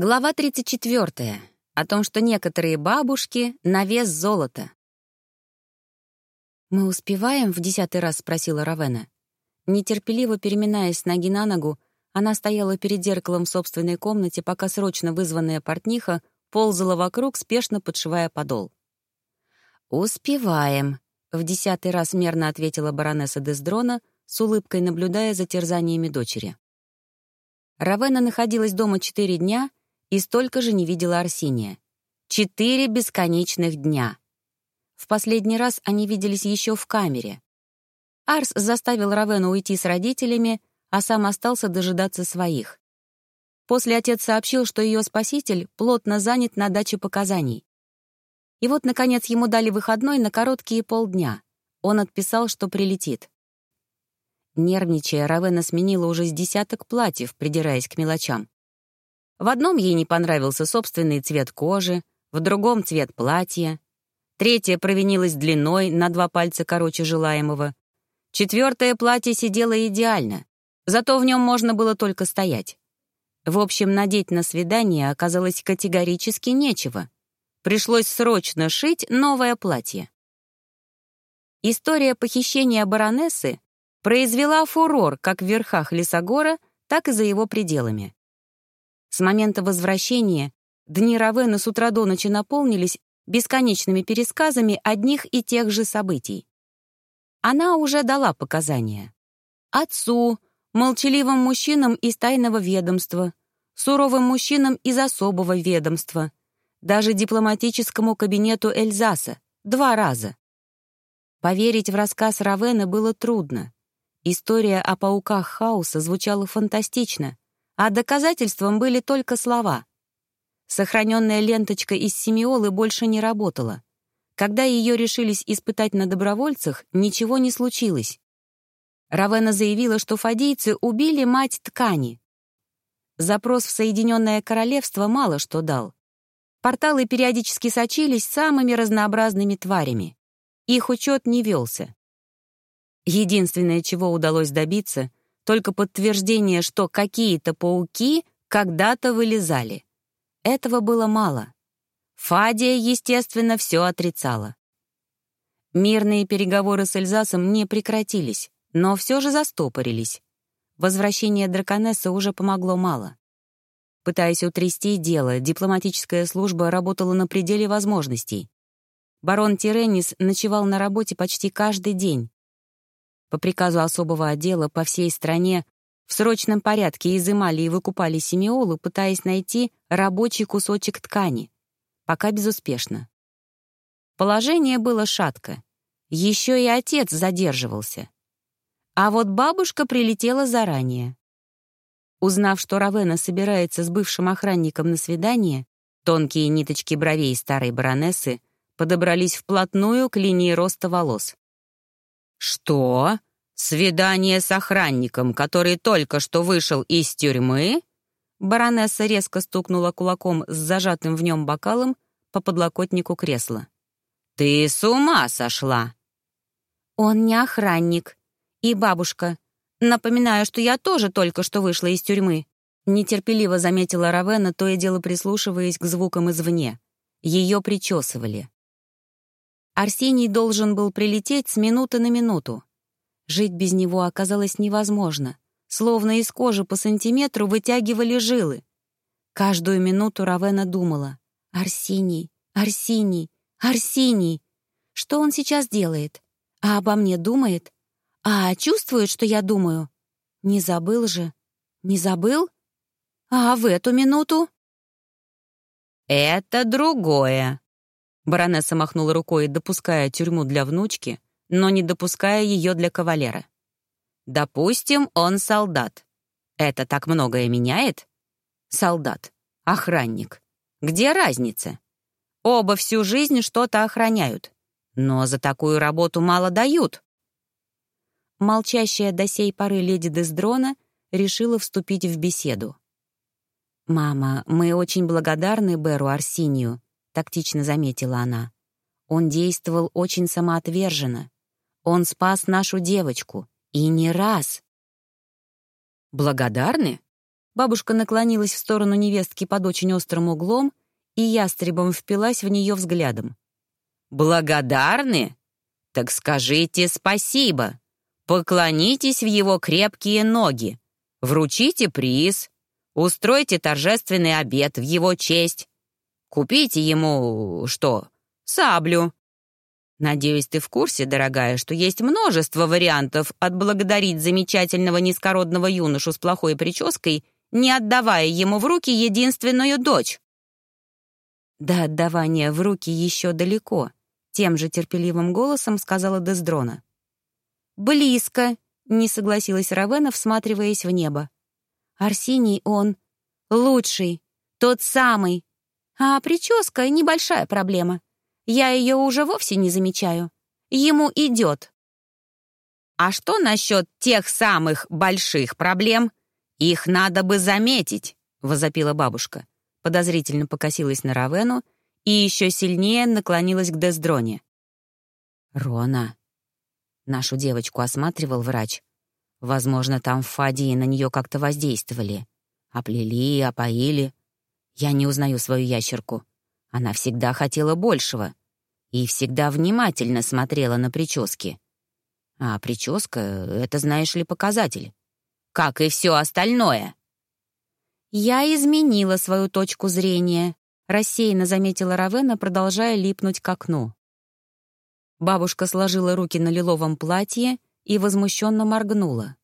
Глава 34. О том, что некоторые бабушки — на вес золота. «Мы успеваем?» — в десятый раз спросила Равена. Нетерпеливо переминаясь с ноги на ногу, она стояла перед зеркалом в собственной комнате, пока срочно вызванная портниха ползала вокруг, спешно подшивая подол. «Успеваем», — в десятый раз мерно ответила баронесса Дездрона, с улыбкой наблюдая за терзаниями дочери. Равена находилась дома четыре дня — и столько же не видела Арсения. Четыре бесконечных дня. В последний раз они виделись еще в камере. Арс заставил Равену уйти с родителями, а сам остался дожидаться своих. После отец сообщил, что ее спаситель плотно занят на даче показаний. И вот, наконец, ему дали выходной на короткие полдня. Он отписал, что прилетит. Нервничая, Равена сменила уже с десяток платьев, придираясь к мелочам. В одном ей не понравился собственный цвет кожи, в другом — цвет платья. Третье провинилось длиной на два пальца короче желаемого. Четвертое платье сидело идеально, зато в нем можно было только стоять. В общем, надеть на свидание оказалось категорически нечего. Пришлось срочно шить новое платье. История похищения баронессы произвела фурор как в верхах Лесогора, так и за его пределами. С момента возвращения дни Равена с утра до ночи наполнились бесконечными пересказами одних и тех же событий. Она уже дала показания. Отцу, молчаливым мужчинам из тайного ведомства, суровым мужчинам из особого ведомства, даже дипломатическому кабинету Эльзаса два раза. Поверить в рассказ Равена было трудно. История о пауках хаоса звучала фантастично, а доказательством были только слова. Сохраненная ленточка из семиолы больше не работала. Когда ее решились испытать на добровольцах, ничего не случилось. Равена заявила, что фадийцы убили мать ткани. Запрос в Соединенное Королевство мало что дал. Порталы периодически сочились самыми разнообразными тварями. Их учет не велся. Единственное, чего удалось добиться, только подтверждение, что какие-то пауки когда-то вылезали. Этого было мало. Фадия, естественно, все отрицала. Мирные переговоры с Эльзасом не прекратились, но все же застопорились. Возвращение драконессы уже помогло мало. Пытаясь утрясти дело, дипломатическая служба работала на пределе возможностей. Барон Тиренис ночевал на работе почти каждый день, по приказу особого отдела по всей стране в срочном порядке изымали и выкупали семиолы, пытаясь найти рабочий кусочек ткани. Пока безуспешно. Положение было шатко. Еще и отец задерживался. А вот бабушка прилетела заранее. Узнав, что Равена собирается с бывшим охранником на свидание, тонкие ниточки бровей старой баронессы подобрались вплотную к линии роста волос. «Что? Свидание с охранником, который только что вышел из тюрьмы?» Баронесса резко стукнула кулаком с зажатым в нем бокалом по подлокотнику кресла. «Ты с ума сошла!» «Он не охранник. И бабушка. Напоминаю, что я тоже только что вышла из тюрьмы», нетерпеливо заметила Равена, то и дело прислушиваясь к звукам извне. Ее причесывали. Арсений должен был прилететь с минуты на минуту. Жить без него оказалось невозможно. Словно из кожи по сантиметру вытягивали жилы. Каждую минуту Равена думала. «Арсений, Арсений, Арсений! Что он сейчас делает? А обо мне думает? А чувствует, что я думаю? Не забыл же? Не забыл? А в эту минуту?» «Это другое», Баронесса махнула рукой, допуская тюрьму для внучки, но не допуская ее для кавалера. «Допустим, он солдат. Это так многое меняет?» «Солдат. Охранник. Где разница? Оба всю жизнь что-то охраняют, но за такую работу мало дают». Молчащая до сей поры леди Дездрона решила вступить в беседу. «Мама, мы очень благодарны Беру Арсинию», тактично заметила она. Он действовал очень самоотверженно. Он спас нашу девочку. И не раз. Благодарны? Бабушка наклонилась в сторону невестки под очень острым углом и ястребом впилась в нее взглядом. «Благодарны? Так скажите спасибо. Поклонитесь в его крепкие ноги. Вручите приз. Устройте торжественный обед в его честь. Купите ему... что? Саблю. Надеюсь, ты в курсе, дорогая, что есть множество вариантов отблагодарить замечательного низкородного юношу с плохой прической, не отдавая ему в руки единственную дочь. До отдавания в руки еще далеко, тем же терпеливым голосом сказала Дездрона. «Близко», — не согласилась Равена, всматриваясь в небо. «Арсений он лучший, тот самый. А прическа — небольшая проблема. Я ее уже вовсе не замечаю. Ему идет». «А что насчет тех самых больших проблем? Их надо бы заметить», — возопила бабушка подозрительно покосилась на Равену и еще сильнее наклонилась к Дездроне. «Рона». Нашу девочку осматривал врач. Возможно, там в Фадии на нее как-то воздействовали. Оплели, опоили. Я не узнаю свою ящерку. Она всегда хотела большего. И всегда внимательно смотрела на прически. А прическа — это, знаешь ли, показатель. Как и все остальное. «Я изменила свою точку зрения», — рассеянно заметила Равена, продолжая липнуть к окну. Бабушка сложила руки на лиловом платье и возмущенно моргнула.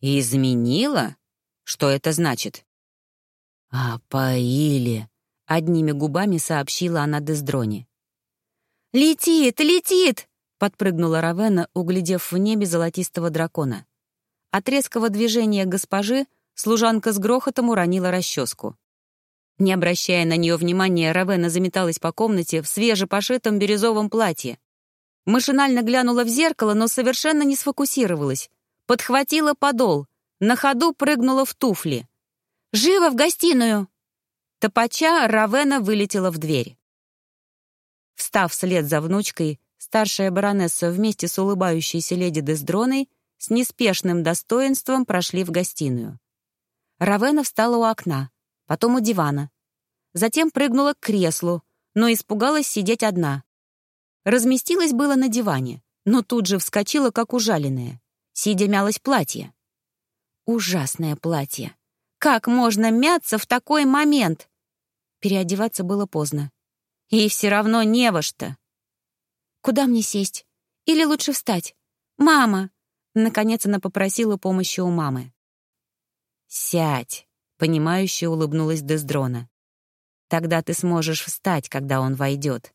«Изменила? Что это значит?» «А поили», — одними губами сообщила она Дездроне. «Летит, летит!» — подпрыгнула Равена, углядев в небе золотистого дракона. От резкого движения госпожи служанка с грохотом уронила расческу. Не обращая на нее внимания, Равена заметалась по комнате в свежепошитом бирюзовом платье. Машинально глянула в зеркало, но совершенно не сфокусировалась. Подхватила подол, на ходу прыгнула в туфли. «Живо в гостиную!» Топача Равена вылетела в дверь. Встав вслед за внучкой, старшая баронесса вместе с улыбающейся леди Дездроной с неспешным достоинством прошли в гостиную. Равена встала у окна, потом у дивана. Затем прыгнула к креслу, но испугалась сидеть одна. Разместилась было на диване, но тут же вскочила, как ужаленная. Сидя мялось платье. Ужасное платье. Как можно мяться в такой момент? Переодеваться было поздно. И все равно не во что. Куда мне сесть? Или лучше встать? «Мама!» Наконец она попросила помощи у мамы. «Сядь», — понимающе улыбнулась Дездрона. «Тогда ты сможешь встать, когда он войдет».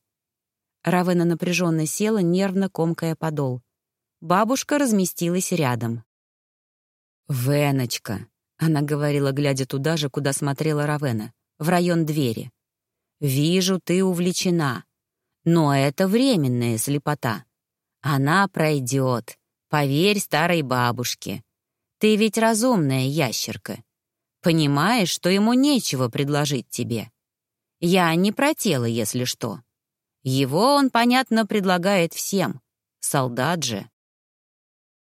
Равена напряженно села, нервно комкая подол. Бабушка разместилась рядом. «Веночка», — она говорила, глядя туда же, куда смотрела Равена, в район двери. «Вижу, ты увлечена. Но это временная слепота. Она пройдет. Поверь старой бабушке. Ты ведь разумная ящерка. Понимаешь, что ему нечего предложить тебе. Я не про тело, если что. Его он, понятно, предлагает всем. Солдат же.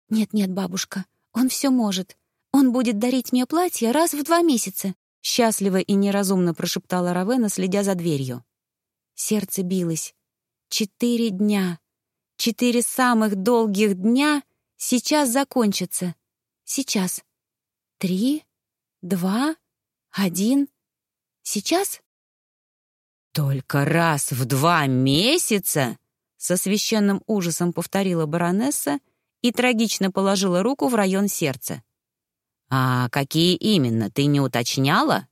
«Нет-нет, бабушка, он все может. Он будет дарить мне платье раз в два месяца», счастливо и неразумно прошептала Равена, следя за дверью. Сердце билось. Четыре дня. Четыре самых долгих дня сейчас закончатся. Сейчас. Три, два, один. Сейчас? Только раз в два месяца? Со священным ужасом повторила баронесса и трагично положила руку в район сердца. «А какие именно, ты не уточняла?»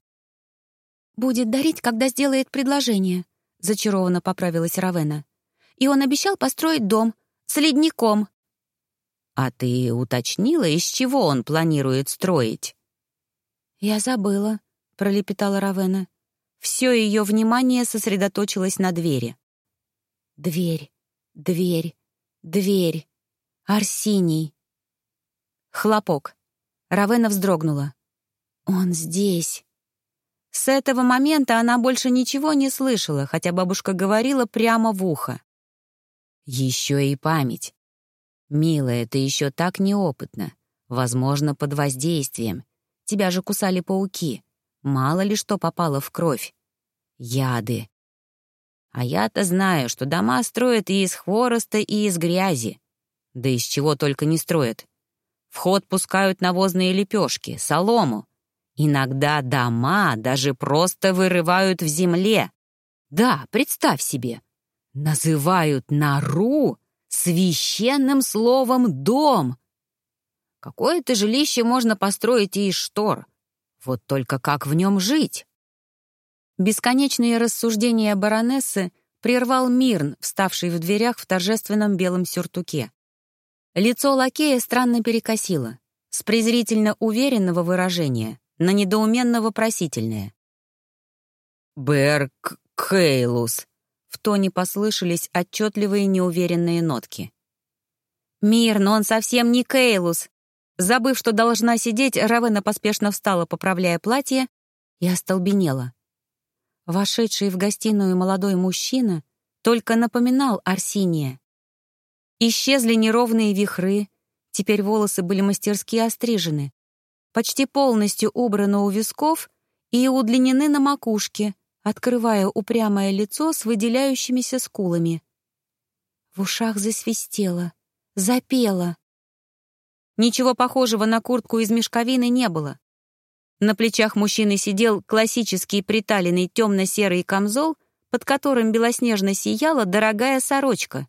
«Будет дарить, когда сделает предложение», — зачарованно поправилась Равена. «И он обещал построить дом с ледником». «А ты уточнила, из чего он планирует строить?» «Я забыла», — пролепетала Равена. Все ее внимание сосредоточилось на двери. «Дверь, дверь, дверь. Арсений». Хлопок. Равена вздрогнула. «Он здесь». С этого момента она больше ничего не слышала, хотя бабушка говорила прямо в ухо. Еще и память. «Милая, ты еще так неопытна. Возможно, под воздействием. тебя же кусали пауки. Мало ли что попало в кровь. Яды. А я-то знаю, что дома строят и из хвороста, и из грязи. Да из чего только не строят. В ход пускают навозные лепешки, солому. Иногда дома даже просто вырывают в земле. Да, представь себе. Называют нору священным словом «дом». Какое-то жилище можно построить и из штор. Вот только как в нем жить? Бесконечные рассуждения баронессы прервал Мирн, вставший в дверях в торжественном белом сюртуке. Лицо лакея странно перекосило, с презрительно уверенного выражения на недоуменно-вопросительное. «Берк Кейлус», — в тоне послышались отчетливые неуверенные нотки. «Мирн, он совсем не Кейлус!» Забыв, что должна сидеть, Равена поспешно встала, поправляя платье, и остолбенела. Вошедший в гостиную молодой мужчина только напоминал Арсиния. Исчезли неровные вихры, теперь волосы были мастерски острижены, почти полностью убраны у висков и удлинены на макушке, открывая упрямое лицо с выделяющимися скулами. В ушах засвистело, запело. Ничего похожего на куртку из мешковины не было. На плечах мужчины сидел классический приталенный темно-серый камзол, под которым белоснежно сияла дорогая сорочка.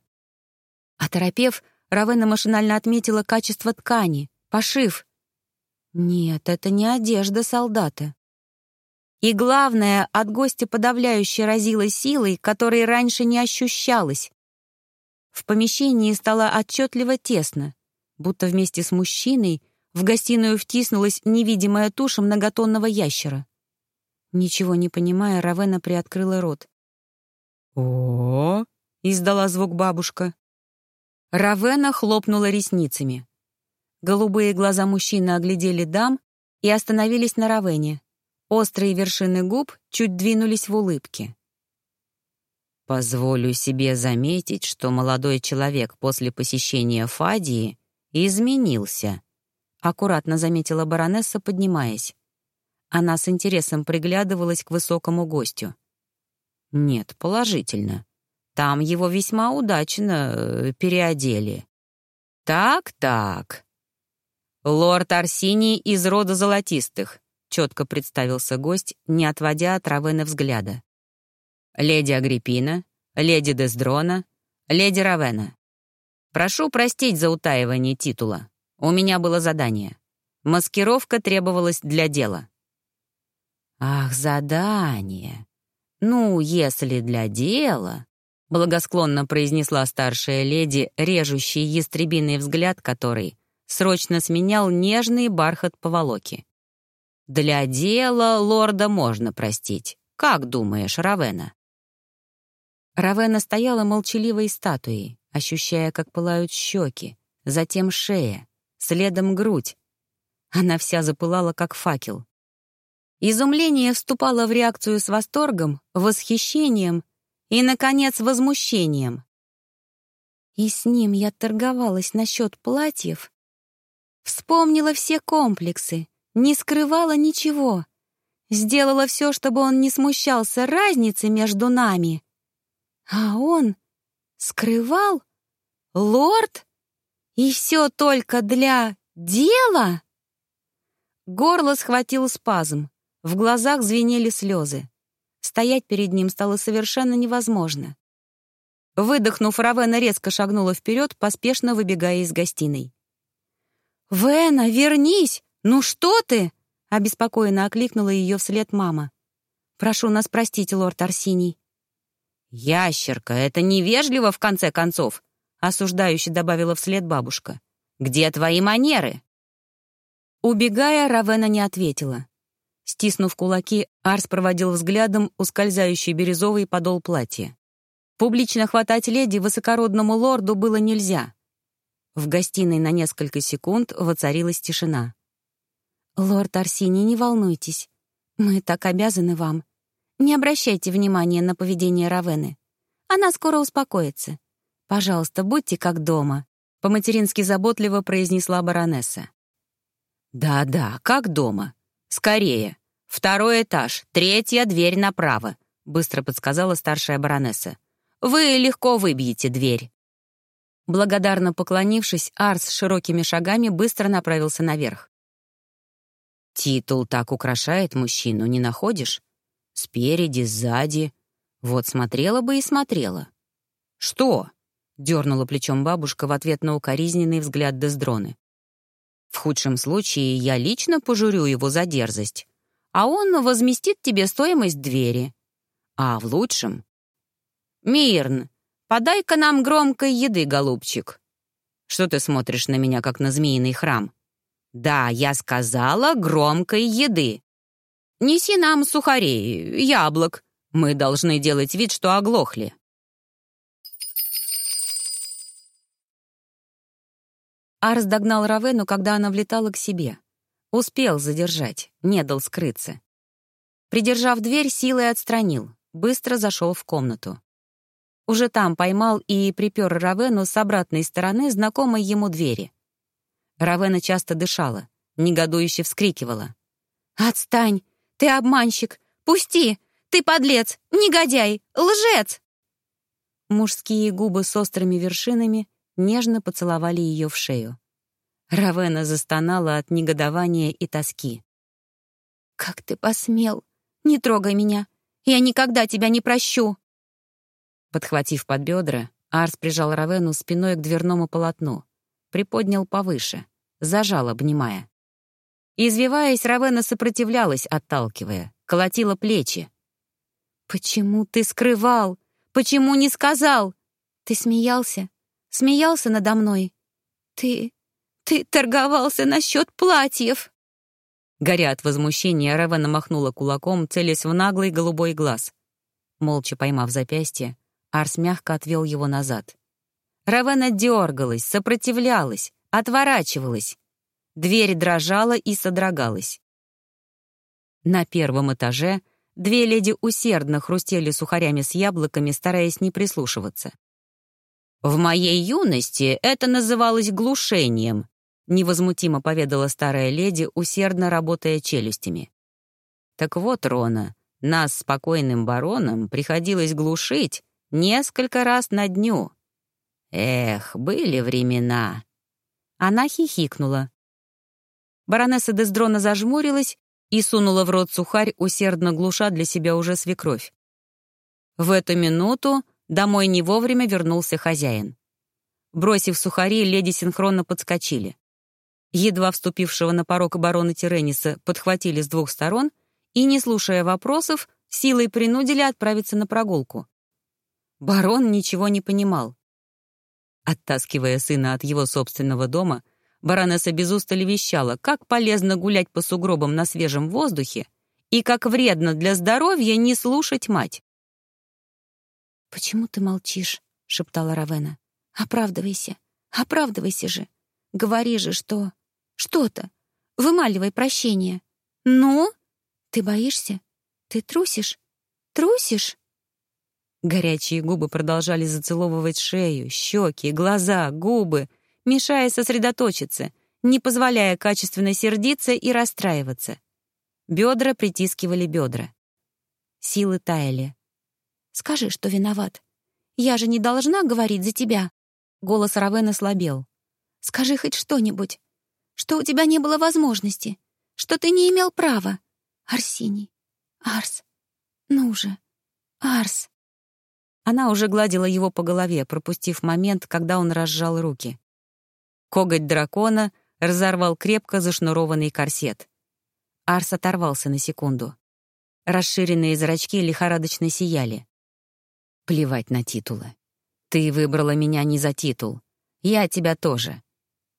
Оторопев, Равена машинально отметила качество ткани, пошив. Нет, это не одежда солдата. И главное, от гостя подавляюще разило силой, которой раньше не ощущалось. В помещении стало отчетливо тесно, будто вместе с мужчиной — в гостиную втиснулась невидимая туша многотонного ящера. Ничего не понимая, Равена приоткрыла рот. о, издала звук бабушка. Равена хлопнула ресницами. Голубые глаза мужчины оглядели дам и остановились на Равене. Острые вершины губ чуть двинулись в улыбке. «Позволю себе заметить, что молодой человек после посещения Фадии изменился», аккуратно заметила баронесса, поднимаясь. Она с интересом приглядывалась к высокому гостю. Нет, положительно. Там его весьма удачно э, переодели. Так-так. Лорд Арсиний из рода золотистых, четко представился гость, не отводя от Равена взгляда. Леди Агриппина, леди Дездрона, леди Равена. Прошу простить за утаивание титула. У меня было задание. Маскировка требовалась для дела. «Ах, задание! Ну, если для дела...» — благосклонно произнесла старшая леди, режущий ястребиный взгляд который срочно сменял нежный бархат поволоки. «Для дела лорда можно простить. Как думаешь, Равена?» Равена стояла молчаливой статуей, ощущая, как пылают щеки, затем шея, следом грудь. Она вся запылала, как факел. Изумление вступало в реакцию с восторгом, восхищением и, наконец, возмущением. И с ним я торговалась насчет платьев. Вспомнила все комплексы, не скрывала ничего. Сделала все, чтобы он не смущался разницы между нами. А он скрывал? Лорд? И все только для дела? Горло схватил спазм, в глазах звенели слезы. Стоять перед ним стало совершенно невозможно. Выдохнув, Равена резко шагнула вперед, поспешно выбегая из гостиной. «Вена, вернись! Ну что ты?» — обеспокоенно окликнула ее вслед мама. «Прошу нас простить, лорд Арсиний». «Ящерка, это невежливо, в конце концов!» осуждающе добавила вслед бабушка. «Где твои манеры?» Убегая, Равена не ответила. Стиснув кулаки, Арс проводил взглядом ускользающий бирюзовый подол платья. Публично хватать леди высокородному лорду было нельзя. В гостиной на несколько секунд воцарилась тишина. «Лорд Арсений, не волнуйтесь. Мы так обязаны вам. Не обращайте внимания на поведение Равены. Она скоро успокоится. «Пожалуйста, будьте как дома», — по-матерински заботливо произнесла баронесса. «Да-да, как дома. «Скорее! Второй этаж, третья дверь направо», — быстро подсказала старшая баронесса. «Вы легко выбьете дверь». Благодарно поклонившись, Арс широкими шагами быстро направился наверх. «Титул так украшает мужчину, не находишь? Спереди, сзади. Вот смотрела бы и смотрела». «Что?» — дернула плечом бабушка в ответ на укоризненный взгляд Дездроны. «В худшем случае я лично пожурю его за дерзость, а он возместит тебе стоимость двери. А в лучшем...» «Мирн, подай-ка нам громкой еды, голубчик». «Что ты смотришь на меня, как на змеиный храм?» «Да, я сказала громкой еды. Неси нам сухарей, яблок. Мы должны делать вид, что оглохли». Арс догнал Равену, когда она влетала к себе. Успел задержать, не дал скрыться. Придержав дверь, силой отстранил, быстро зашел в комнату. Уже там поймал и припер Равену с обратной стороны знакомой ему двери. Равена часто дышала, негодующе вскрикивала. «Отстань! Ты обманщик! Пусти! Ты подлец! Негодяй! Лжец!» Мужские губы с острыми вершинами нежно поцеловали ее в шею. Равена застонала от негодования и тоски. «Как ты посмел? Не трогай меня! Я никогда тебя не прощу!» Подхватив под бедра, Арс прижал Равену спиной к дверному полотну, приподнял повыше, зажал, обнимая. Извиваясь, Равена сопротивлялась, отталкивая, колотила плечи. «Почему ты скрывал? Почему не сказал? Ты смеялся? Смеялся надо мной. Ты... ты торговался насчет платьев!» Горя от возмущения, Ревена махнула кулаком, целясь в наглый голубой глаз. Молча поймав запястье, Арс мягко отвел его назад. Равена дергалась, сопротивлялась, отворачивалась. Дверь дрожала и содрогалась. На первом этаже две леди усердно хрустели сухарями с яблоками, стараясь не прислушиваться. «В моей юности это называлось глушением», — невозмутимо поведала старая леди, усердно работая челюстями. «Так вот, Рона, нас, спокойным бароном, приходилось глушить несколько раз на дню. Эх, были времена». Она хихикнула. Баронесса Дездрона зажмурилась и сунула в рот сухарь, усердно глуша для себя уже свекровь. В эту минуту Домой не вовремя вернулся хозяин. Бросив сухари, леди синхронно подскочили. Едва вступившего на порог барона Тирениса подхватили с двух сторон и, не слушая вопросов, силой принудили отправиться на прогулку. Барон ничего не понимал. Оттаскивая сына от его собственного дома, баронесса без устали вещала, как полезно гулять по сугробам на свежем воздухе и как вредно для здоровья не слушать мать. «Почему ты молчишь?» — шептала Равена. «Оправдывайся, оправдывайся же. Говори же, что... Что-то. Вымаливай прощение. Ну? Ты боишься? Ты трусишь? Трусишь?» Горячие губы продолжали зацеловывать шею, щеки, глаза, губы, мешая сосредоточиться, не позволяя качественно сердиться и расстраиваться. Бедра притискивали бедра. Силы таяли. Скажи, что виноват. Я же не должна говорить за тебя». Голос Равена слабел. «Скажи хоть что-нибудь. Что у тебя не было возможности. Что ты не имел права. Арсений. Арс. Ну же. Арс». Она уже гладила его по голове, пропустив момент, когда он разжал руки. Коготь дракона разорвал крепко зашнурованный корсет. Арс оторвался на секунду. Расширенные зрачки лихорадочно сияли. Плевать на титулы. Ты выбрала меня не за титул. Я тебя тоже.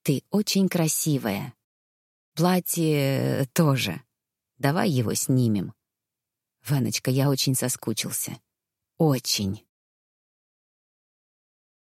Ты очень красивая. Платье тоже. Давай его снимем. Ваночка, я очень соскучился. Очень.